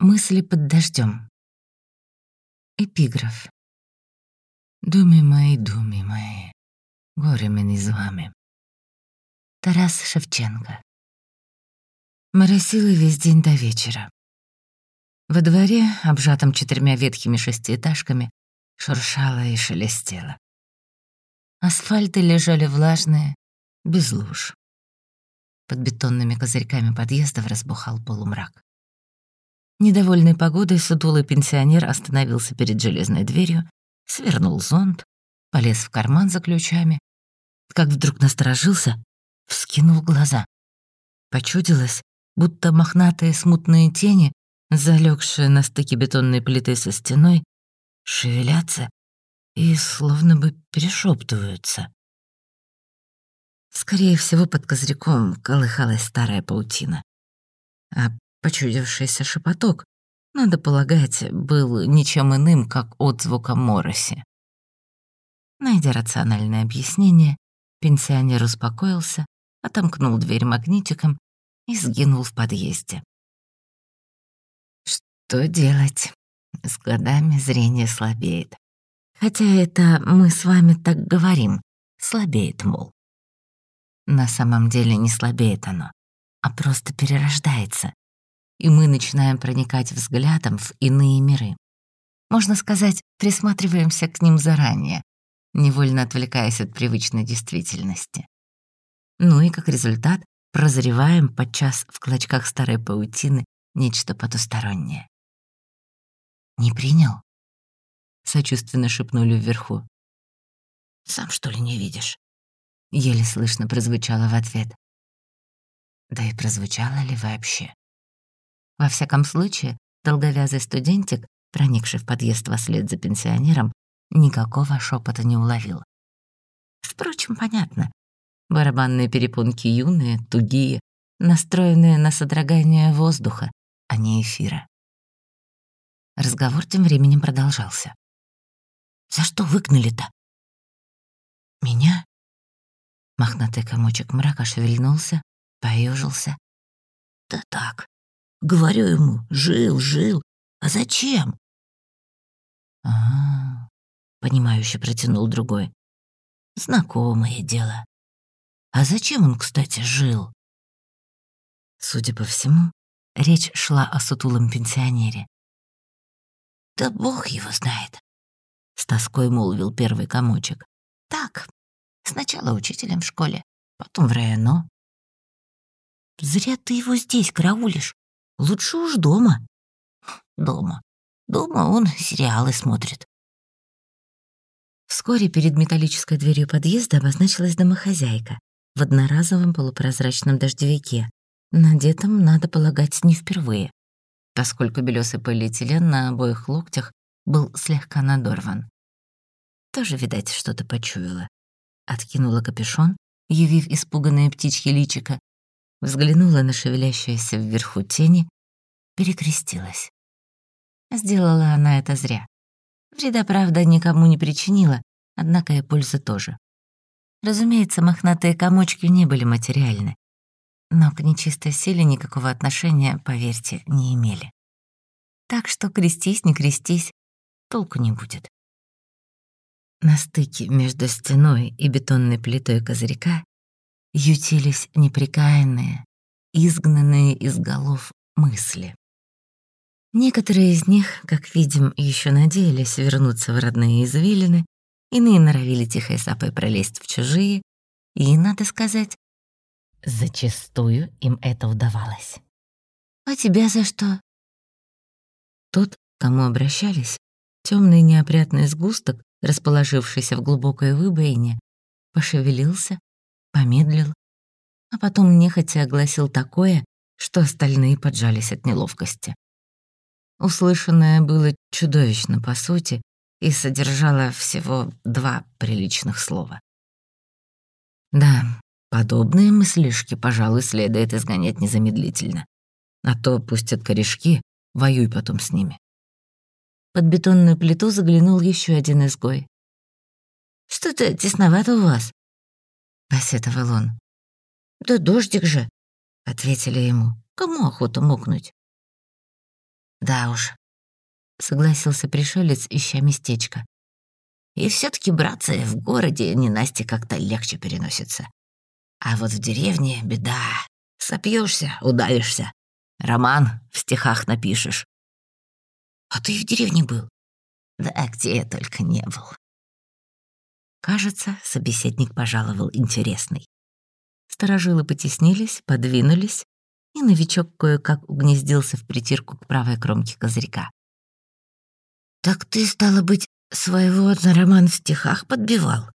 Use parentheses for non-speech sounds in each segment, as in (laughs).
Мысли под дождем. Эпиграф. Думи мои, думи мои, горе мені з вами. Тарас Шевченко. Моросило весь день до вечера. Во дворе, обжатом четырьмя ветхими шестиэтажками, шуршало и шелестело. Асфальты лежали влажные, без луж. Под бетонными козырьками подъездов разбухал полумрак. Недовольный погодой, сутулый пенсионер остановился перед железной дверью, свернул зонт, полез в карман за ключами, как вдруг насторожился, вскинул глаза. Почудилось, будто мохнатые смутные тени, залегшие на стыке бетонной плиты со стеной, шевелятся и словно бы перешептываются. Скорее всего, под козырьком колыхалась старая паутина. А почудившийся шепоток, надо полагать, был ничем иным, как отзвуком Мороси. Найдя рациональное объяснение, пенсионер успокоился, отомкнул дверь магнитиком и сгинул в подъезде. Что делать? С годами зрение слабеет. Хотя это мы с вами так говорим, слабеет, мол. На самом деле не слабеет оно, а просто перерождается, и мы начинаем проникать взглядом в иные миры. Можно сказать, присматриваемся к ним заранее, невольно отвлекаясь от привычной действительности. Ну и как результат прозреваем подчас в клочках старой паутины нечто потустороннее. «Не принял?» — сочувственно шепнули вверху. «Сам, что ли, не видишь?» — еле слышно прозвучало в ответ. Да и прозвучало ли вообще? Во всяком случае, долговязый студентик, проникший в подъезд вслед за пенсионером, никакого шепота не уловил. Впрочем, понятно. Барабанные перепонки юные, тугие, настроенные на содрогание воздуха, а не эфира. Разговор тем временем продолжался. «За что выгнали-то?» «Меня?» Мохнатый комочек мрака шевельнулся, поежился. «Да так, Говорю ему, жил, жил. А зачем? А, -а, -а понимающе протянул другой. Знакомое дело. А зачем он, кстати, жил? Судя по всему, речь шла о сутулом пенсионере. «Да бог его знает», — с тоской молвил первый комочек. «Так, сначала учителем в школе, потом в районо». «Зря ты его здесь караулишь. Лучше уж дома. Дома. Дома он сериалы смотрит. Вскоре перед металлической дверью подъезда обозначилась домохозяйка в одноразовом полупрозрачном дождевике, надетом, надо полагать, не впервые, поскольку белёсый полиэтилен на обоих локтях был слегка надорван. Тоже, видать, что-то почуяла. Откинула капюшон, явив испуганное птичье личико, взглянула на шевелящиеся вверху тени, перекрестилась. Сделала она это зря. Вреда, правда, никому не причинила, однако и пользы тоже. Разумеется, мохнатые комочки не были материальны, но к нечистой силе никакого отношения, поверьте, не имели. Так что крестись, не крестись, толку не будет. На стыке между стеной и бетонной плитой козырька ютились неприкаянные, изгнанные из голов мысли. Некоторые из них, как видим, еще надеялись вернуться в родные извилины, иные норовили тихой сапой пролезть в чужие, и, надо сказать, зачастую им это удавалось. «А тебя за что?» Тот, к кому обращались, темный неопрятный сгусток, расположившийся в глубокой выбоине, пошевелился, помедлил, а потом нехотя огласил такое, что остальные поджались от неловкости. Услышанное было чудовищно по сути и содержало всего два приличных слова. Да, подобные мыслишки, пожалуй, следует изгонять незамедлительно. А то пустят корешки, воюй потом с ними. Под бетонную плиту заглянул еще один изгой. «Что-то тесновато у вас», — посетовал он. «Да дождик же», — ответили ему. «Кому охота мокнуть?» Да уж, согласился пришелец, ища местечко. И все таки братцы, в городе ненастье как-то легче переносится. А вот в деревне беда. Сопьешься, удавишься. Роман в стихах напишешь. А ты в деревне был? Да где я только не был. Кажется, собеседник пожаловал интересный. Сторожилы потеснились, подвинулись, и новичок кое-как угнездился в притирку к правой кромке козырька. «Так ты, стало быть, своего на роман в стихах подбивал?»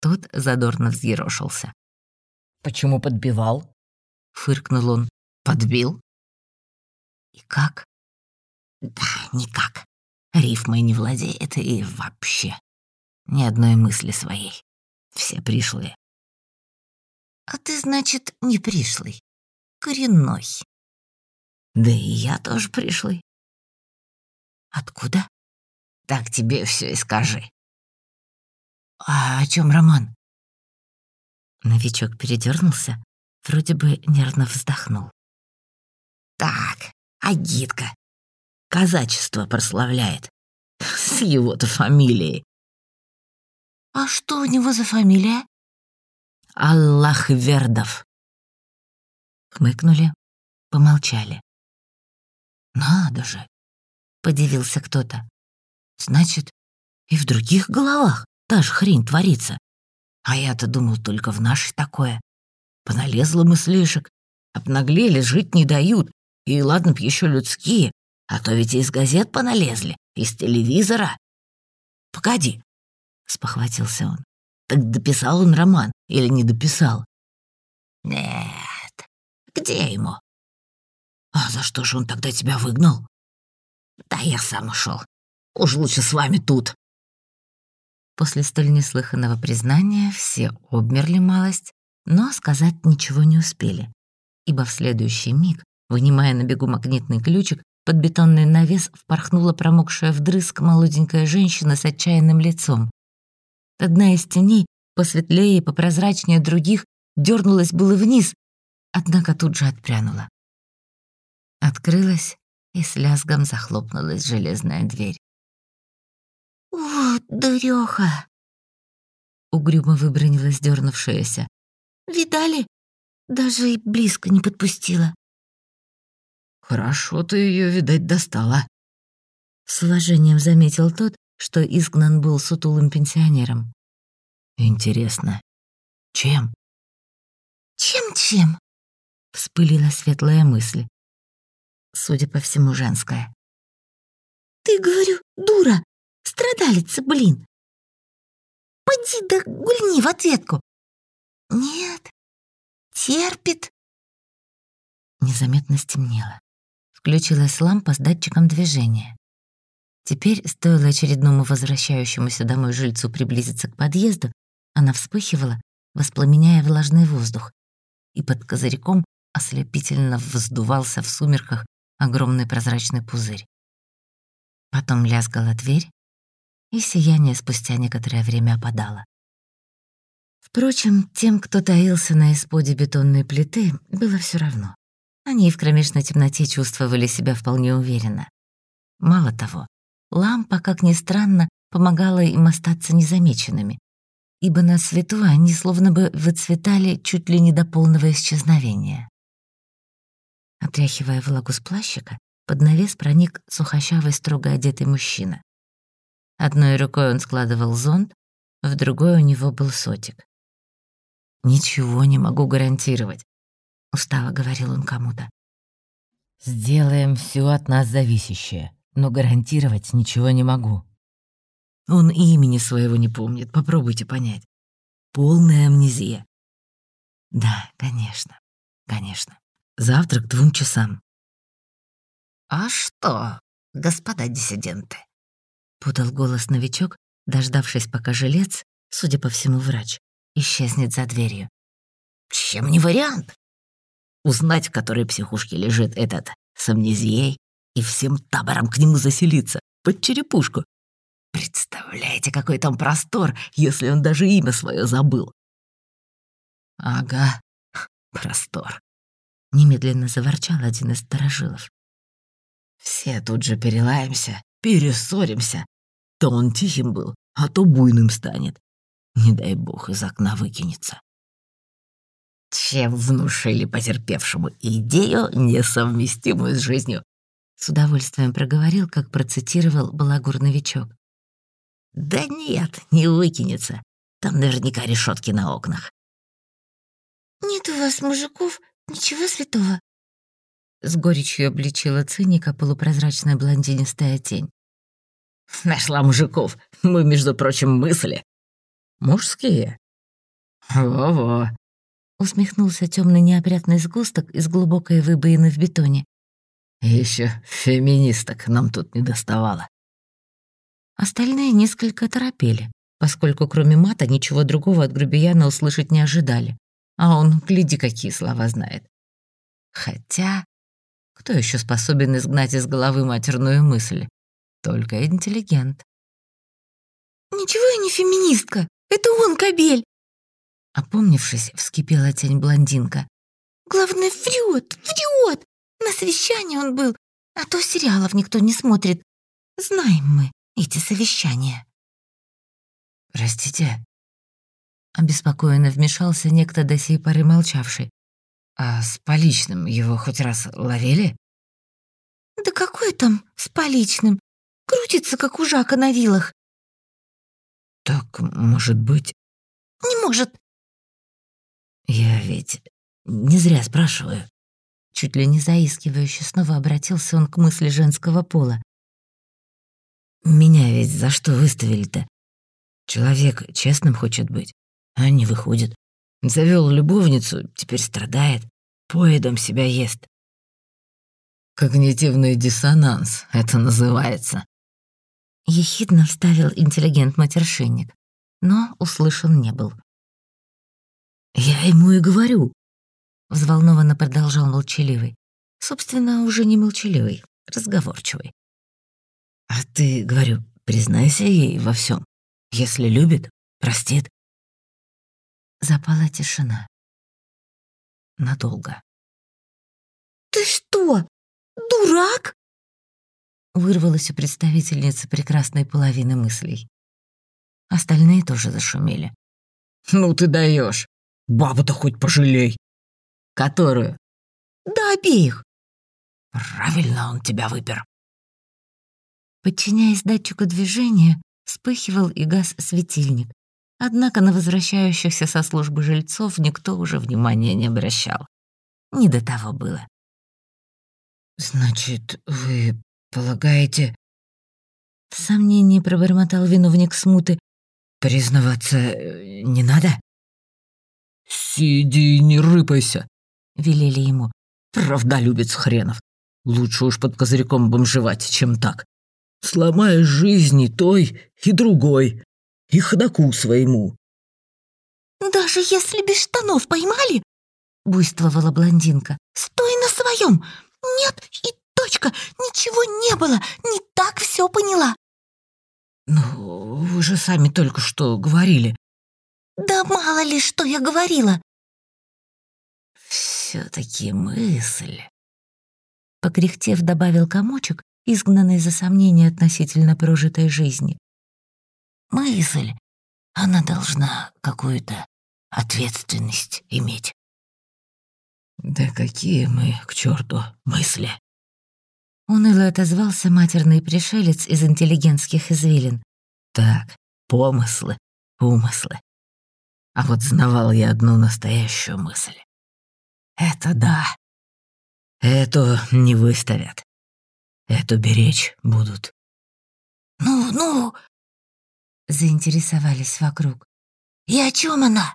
Тот задорно взъерошился. «Почему подбивал?» — фыркнул он. «Подбил?» «И как?» «Да, никак. Рифмой не владеет и вообще. Ни одной мысли своей. Все пришлые». «А ты, значит, не пришлый, коренной?» «Да и я тоже пришлый. Откуда? Так тебе все и скажи. А о чем роман? Новичок передернулся, вроде бы нервно вздохнул. Так, агитка. Казачество прославляет. С его-то фамилией. А что у него за фамилия? Аллахвердов. Хмыкнули, помолчали. Надо же, подивился кто-то. Значит, и в других головах та же хрень творится. А я-то думал только в нашей такое. Поналезла мыслишек, обнаглели, жить не дают. И ладно б еще людские, а то ведь и из газет поналезли, из телевизора. Погоди, спохватился он. Так дописал он роман или не дописал? Нет, где ему? А за что же он тогда тебя выгнал? Да я сам ушел. Уж лучше с вами тут. После столь неслыханного признания все обмерли малость, но сказать ничего не успели, ибо в следующий миг, вынимая на бегу магнитный ключик, под бетонный навес впорхнула промокшая вдрызг молоденькая женщина с отчаянным лицом. Одна из теней, посветлее и попрозрачнее других, дернулась было вниз, однако тут же отпрянула. Открылась и с лязгом захлопнулась железная дверь. «Вот дурёха!» Угрюмо выбронилась дернувшаяся. «Видали? Даже и близко не подпустила». «Хорошо ты ее, видать, достала», — с уважением заметил тот, что изгнан был сутулым пенсионером. «Интересно, чем?» «Чем-чем?» — вспылила светлая мысль судя по всему, женская. «Ты, говорю, дура! Страдалица, блин! Пойди да гульни в ответку!» «Нет, терпит!» Незаметно стемнело. Включилась лампа с датчиком движения. Теперь, стоило очередному возвращающемуся домой жильцу приблизиться к подъезду, она вспыхивала, воспламеняя влажный воздух, и под козырьком ослепительно вздувался в сумерках огромный прозрачный пузырь. Потом лязгала дверь, и сияние спустя некоторое время опадало. Впрочем, тем, кто таился на исподе бетонной плиты, было все равно. Они в кромешной темноте чувствовали себя вполне уверенно. Мало того, лампа, как ни странно, помогала им остаться незамеченными, ибо на свету они словно бы выцветали чуть ли не до полного исчезновения. Отряхивая влагу с плащика, под навес проник сухощавый, строго одетый мужчина. Одной рукой он складывал зонт, в другой у него был сотик. «Ничего не могу гарантировать», — устало говорил он кому-то. «Сделаем все от нас зависящее, но гарантировать ничего не могу». Он имени своего не помнит, попробуйте понять. Полная амнезия. Да, конечно, конечно. Завтра к двум часам». «А что, господа диссиденты?» — подал голос новичок, дождавшись, пока жилец, судя по всему врач, исчезнет за дверью. «Чем не вариант? Узнать, в которой психушке лежит этот с амнезией и всем табором к нему заселиться, под черепушку. Представляете, какой там простор, если он даже имя свое забыл?» «Ага, простор. Немедленно заворчал один из сторожилов. Все тут же перелаемся, перессоримся. То он тихим был, а то буйным станет. Не дай бог из окна выкинется. Чем внушили потерпевшему идею, несовместимую с жизнью. С удовольствием проговорил, как процитировал балагур-новичок. Да нет, не выкинется. Там наверняка решетки на окнах. «Нет у вас, мужиков, ничего святого?» С горечью обличила циника полупрозрачная блондинистая тень. «Нашла мужиков. Мы, между прочим, мысли. Мужские. Во-во». Усмехнулся темный неопрятный сгусток из глубокой выбоины в бетоне. Еще феминисток нам тут не доставало. Остальные несколько торопели, поскольку кроме мата ничего другого от грубияна услышать не ожидали. А он, гляди, какие слова знает. Хотя, кто еще способен изгнать из головы матерную мысль? Только интеллигент. «Ничего я не феминистка, это он, кобель!» Опомнившись, вскипела тень блондинка. «Главное, врет, врет! На совещании он был, а то сериалов никто не смотрит. Знаем мы эти совещания». «Простите?» Обеспокоенно вмешался некто до сей поры молчавший. «А с поличным его хоть раз ловили?» «Да какой там с поличным? Крутится, как ужака на вилах». «Так, может быть...» «Не может». «Я ведь не зря спрашиваю». Чуть ли не заискивающе снова обратился он к мысли женского пола. «Меня ведь за что выставили-то? Человек честным хочет быть, а не выходит. Завел любовницу, теперь страдает, поедом себя ест». «Когнитивный диссонанс это называется», Ехидно вставил интеллигент-матершинник, но услышан не был. «Я ему и говорю», — взволнованно продолжал молчаливый. Собственно, уже не молчаливый, разговорчивый. «А ты, говорю, признайся ей во всем. Если любит, простит». Запала тишина. Надолго. «Ты что, дурак?» Вырвалась у представительницы прекрасной половины мыслей. Остальные тоже зашумели. «Ну ты даешь! Бабу-то хоть пожалей!» «Которую?» «Да обеих!» «Правильно он тебя выпер!» Подчиняясь датчику движения, вспыхивал и газ светильник. Однако на возвращающихся со службы жильцов никто уже внимания не обращал. Не до того было. «Значит, вы полагаете...» В сомнении пробормотал виновник смуты. «Признаваться э, не надо?» «Сиди и не рыпайся», — велели ему. «Правдолюбец хренов. Лучше уж под козырьком бомжевать, чем так. Сломаешь жизни той и другой, и ходаку своему». «Даже если без штанов поймали?» — буйствовала блондинка. «Стой на своем! Нет и точка! Ничего не было! Не так все поняла!» «Ну, вы же сами только что говорили». «Да мало ли, что я говорила!» «Все-таки мысль...» Покряхтев, добавил комочек, изгнанный за сомнение относительно прожитой жизни. «Мысль, она должна какую-то ответственность иметь». «Да какие мы, к черту, мысли!» Уныло отозвался матерный пришелец из интеллигентских извилин. «Так, помыслы, умыслы. А вот знавал я одну настоящую мысль. Это да. Эту не выставят. Эту беречь будут. «Ну, ну!» Заинтересовались вокруг. «И о чем она?»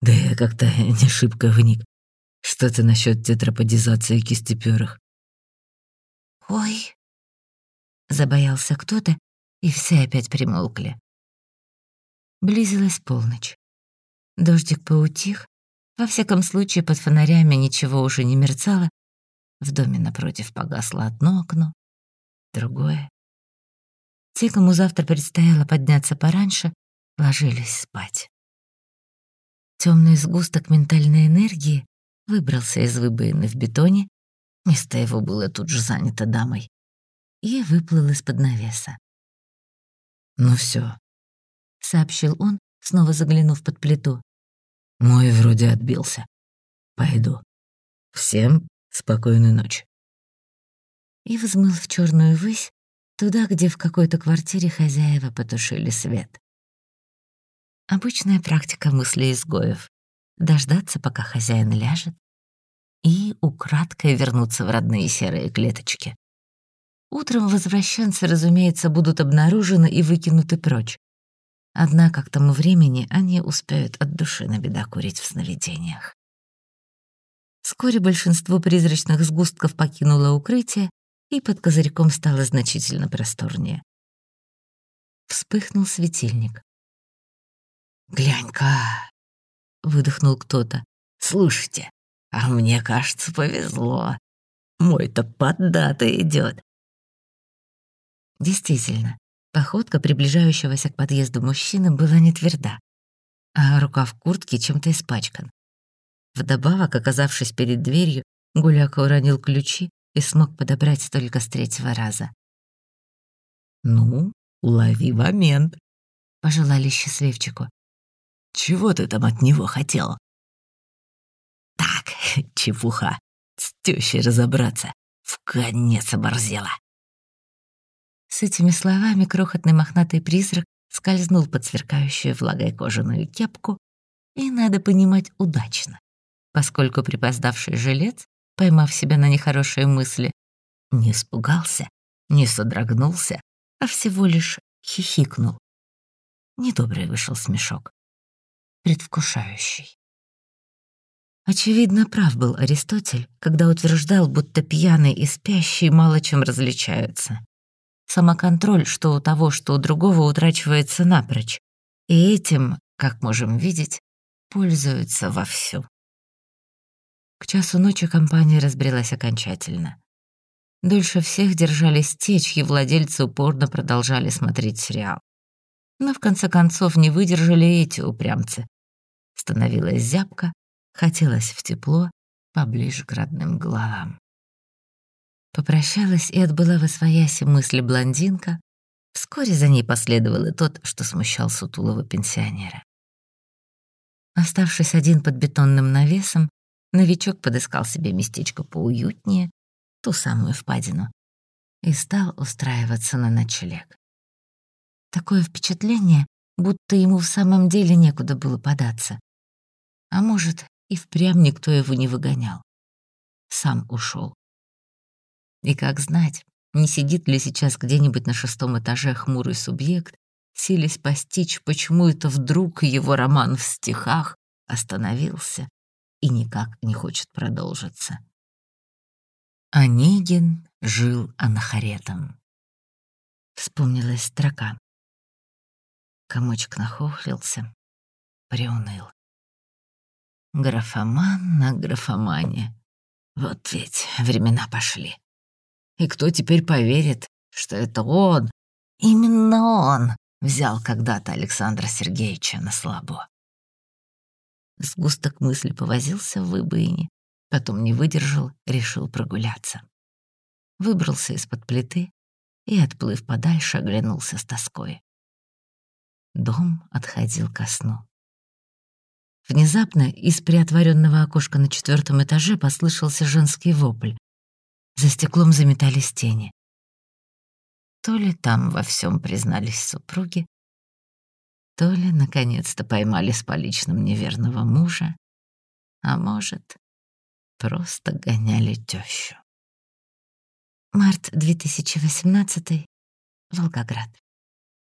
Да я как-то не шибко вник. Что-то насчет тетраподизации кистеперых. «Ой!» Забоялся кто-то, и все опять примолкли. Близилась полночь. Дождик поутих, во всяком случае под фонарями ничего уже не мерцало, в доме напротив погасло одно окно, другое. Те, кому завтра предстояло подняться пораньше, ложились спать. Темный сгусток ментальной энергии выбрался из выбоины в бетоне Место его было тут же занято дамой. И выплыл из-под навеса. «Ну все, сообщил он, снова заглянув под плиту. «Мой вроде отбился. Пойду. Всем спокойной ночи». И взмыл в черную высь, туда, где в какой-то квартире хозяева потушили свет. Обычная практика мысли изгоев — дождаться, пока хозяин ляжет, и украдкой вернуться в родные серые клеточки. Утром возвращенцы, разумеется, будут обнаружены и выкинуты прочь. Однако к тому времени они успеют от души набедокурить в сновидениях. Вскоре большинство призрачных сгустков покинуло укрытие, и под козырьком стало значительно просторнее. Вспыхнул светильник. «Глянь-ка!» — выдохнул кто-то. «Слушайте, а мне кажется, повезло. Мой-то поддатый идет. Действительно, Походка приближающегося к подъезду мужчины была не тверда, а рукав куртки чем-то испачкан. Вдобавок, оказавшись перед дверью, Гуляка уронил ключи и смог подобрать только с третьего раза. «Ну, лови момент», — пожелали счастливчику. «Чего ты там от него хотел?» «Так, (laughs) чепуха, с тёщей разобраться, в конец оборзела». С этими словами крохотный мохнатый призрак скользнул под сверкающую влагой кожаную кепку, и, надо понимать, удачно, поскольку припоздавший жилец, поймав себя на нехорошие мысли, не испугался, не содрогнулся, а всего лишь хихикнул. Недобрый вышел смешок. Предвкушающий. Очевидно, прав был Аристотель, когда утверждал, будто пьяный и спящий мало чем различаются самоконтроль что у того, что у другого утрачивается напрочь. И этим, как можем видеть, пользуются вовсю. К часу ночи компания разбрелась окончательно. Дольше всех держались те, чьи владельцы упорно продолжали смотреть сериал. Но в конце концов не выдержали эти упрямцы. Становилась зябко, хотелось в тепло, поближе к родным головам. Попрощалась и отбыла в освояси мысли блондинка. Вскоре за ней последовал и тот, что смущал сутулого пенсионера. Оставшись один под бетонным навесом, новичок подыскал себе местечко поуютнее, ту самую впадину, и стал устраиваться на ночлег. Такое впечатление, будто ему в самом деле некуда было податься. А может, и впрямь никто его не выгонял. Сам ушел. И как знать, не сидит ли сейчас где-нибудь на шестом этаже хмурый субъект, силясь постичь, почему это вдруг его роман в стихах остановился и никак не хочет продолжиться. Онегин жил анахаретом. Вспомнилась строка. Комочек нахохлился, приуныл. Графоман на графомане. Вот ведь времена пошли. И кто теперь поверит, что это он, именно он, взял когда-то Александра Сергеевича на слабо? Сгусток мысли повозился в выбоине, потом не выдержал, решил прогуляться. Выбрался из-под плиты и, отплыв подальше, оглянулся с тоской. Дом отходил ко сну. Внезапно из приотворенного окошка на четвертом этаже послышался женский вопль. За стеклом заметались тени. То ли там во всем признались супруги, то ли наконец-то поймали с поличным неверного мужа, а может, просто гоняли тещу. Март 2018, Волгоград.